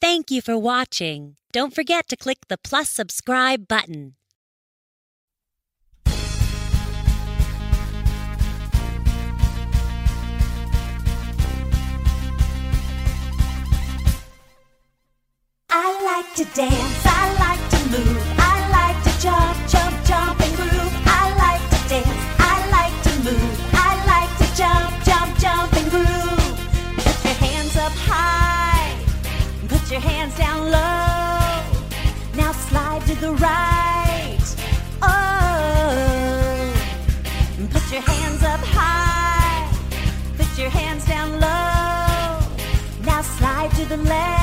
Thank you for watching. Don't forget to click the plus subscribe button. I like to dance, put your hands down low. Now slide to the right. Oh, put your hands up high, put your hands down low. Now slide to the left,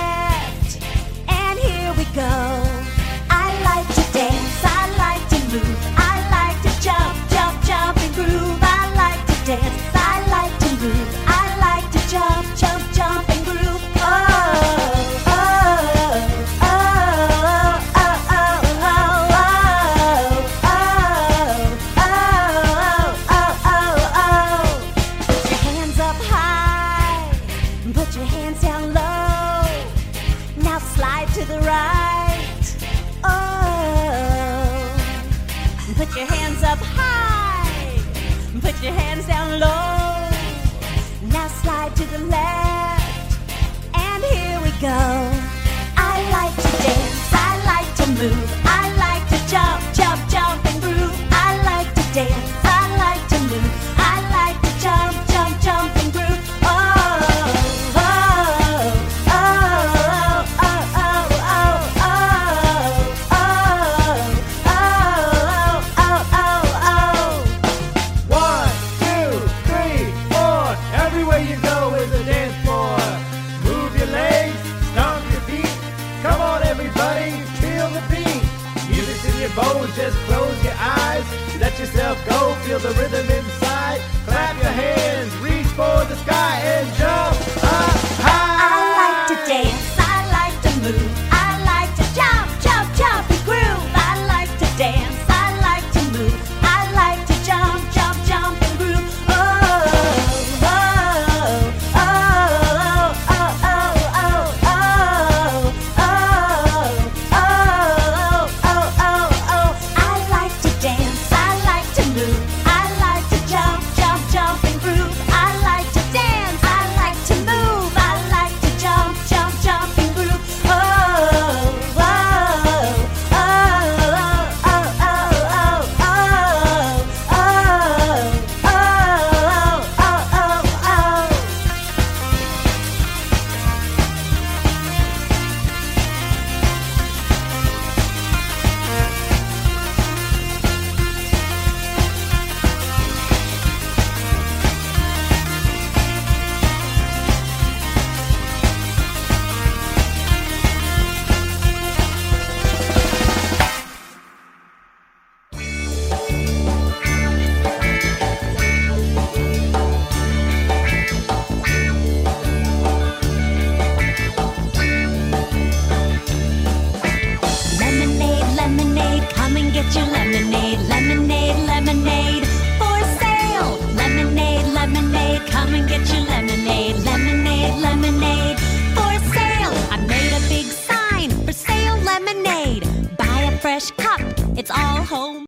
to the right. Oh, put your hands up high, put your hands down low. Now slide to the left, and here we go. I like to dance, I like to move, your bones, just close your eyes. Let yourself go, feel the rhythm inside. Clap your hands,